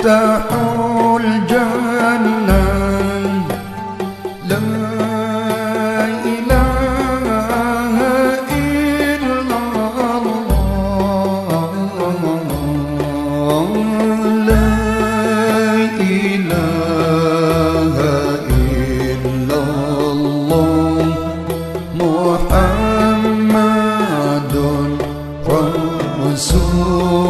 مفتاح الجنة. لا إله إلا الله. لا إله إلا الله. محمد رسول